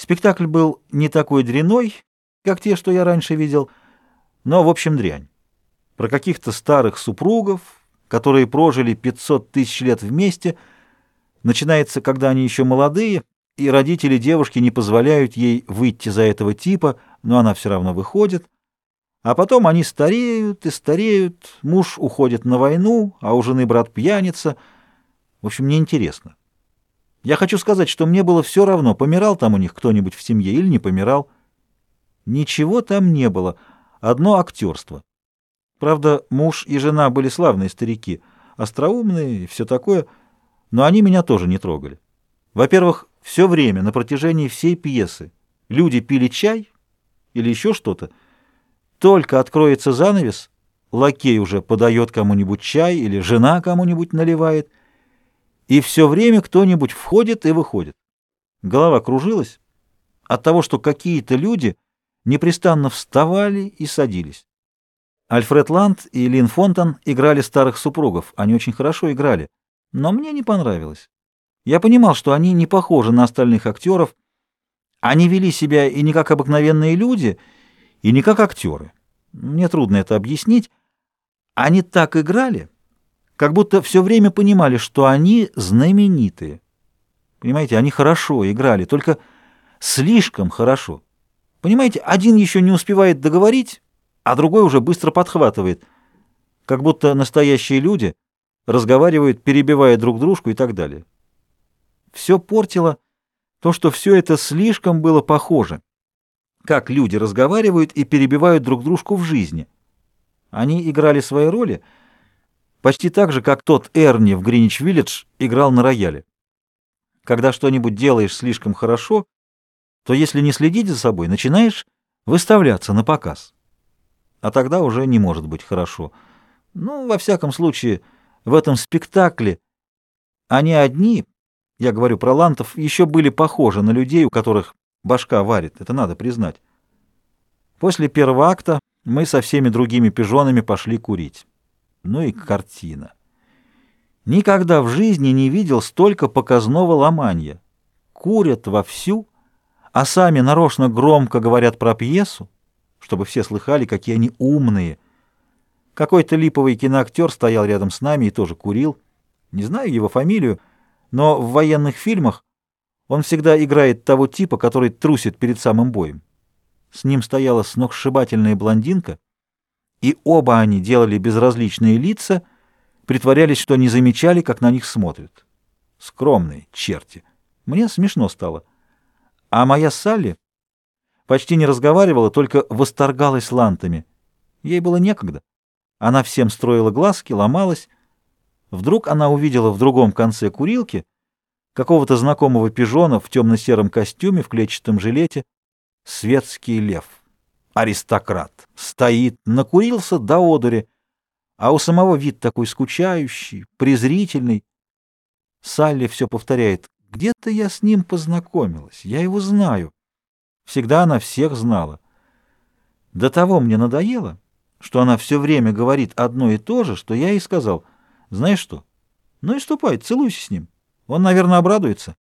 Спектакль был не такой дряной, как те, что я раньше видел, но, в общем, дрянь. Про каких-то старых супругов, которые прожили 500 тысяч лет вместе, начинается, когда они еще молодые, и родители девушки не позволяют ей выйти за этого типа, но она все равно выходит. А потом они стареют и стареют, муж уходит на войну, а у жены брат пьяница. В общем, неинтересно. Я хочу сказать, что мне было все равно, помирал там у них кто-нибудь в семье или не помирал. Ничего там не было, одно актерство. Правда, муж и жена были славные старики, остроумные и все такое, но они меня тоже не трогали. Во-первых, все время, на протяжении всей пьесы, люди пили чай или еще что-то. Только откроется занавес, лакей уже подает кому-нибудь чай или жена кому-нибудь наливает — и все время кто-нибудь входит и выходит. Голова кружилась от того, что какие-то люди непрестанно вставали и садились. Альфред Ланд и Лин Фонтан играли старых супругов, они очень хорошо играли, но мне не понравилось. Я понимал, что они не похожи на остальных актеров, они вели себя и не как обыкновенные люди, и не как актеры. Мне трудно это объяснить. Они так играли, как будто все время понимали, что они знаменитые. Понимаете, они хорошо играли, только слишком хорошо. Понимаете, один еще не успевает договорить, а другой уже быстро подхватывает, как будто настоящие люди разговаривают, перебивая друг дружку и так далее. Все портило то, что все это слишком было похоже, как люди разговаривают и перебивают друг дружку в жизни. Они играли свои роли — Почти так же, как тот Эрни в Гринич-Виллидж играл на рояле. Когда что-нибудь делаешь слишком хорошо, то если не следить за собой, начинаешь выставляться на показ. А тогда уже не может быть хорошо. Ну, во всяком случае, в этом спектакле они одни, я говорю про лантов, еще были похожи на людей, у которых башка варит, это надо признать. После первого акта мы со всеми другими пижонами пошли курить. Ну и картина. Никогда в жизни не видел столько показного ломанья. Курят вовсю, а сами нарочно громко говорят про пьесу, чтобы все слыхали, какие они умные. Какой-то липовый киноактер стоял рядом с нами и тоже курил. Не знаю его фамилию, но в военных фильмах он всегда играет того типа, который трусит перед самым боем. С ним стояла сногсшибательная блондинка — и оба они делали безразличные лица, притворялись, что не замечали, как на них смотрят. Скромные черти. Мне смешно стало. А моя Салли почти не разговаривала, только восторгалась лантами. Ей было некогда. Она всем строила глазки, ломалась. Вдруг она увидела в другом конце курилки какого-то знакомого пижона в темно-сером костюме, в клетчатом жилете. Светский лев аристократ. Стоит, накурился до одури, а у самого вид такой скучающий, презрительный. Салли все повторяет. Где-то я с ним познакомилась, я его знаю. Всегда она всех знала. До того мне надоело, что она все время говорит одно и то же, что я ей сказал. Знаешь что? Ну и ступай, целуйся с ним. Он, наверное, обрадуется.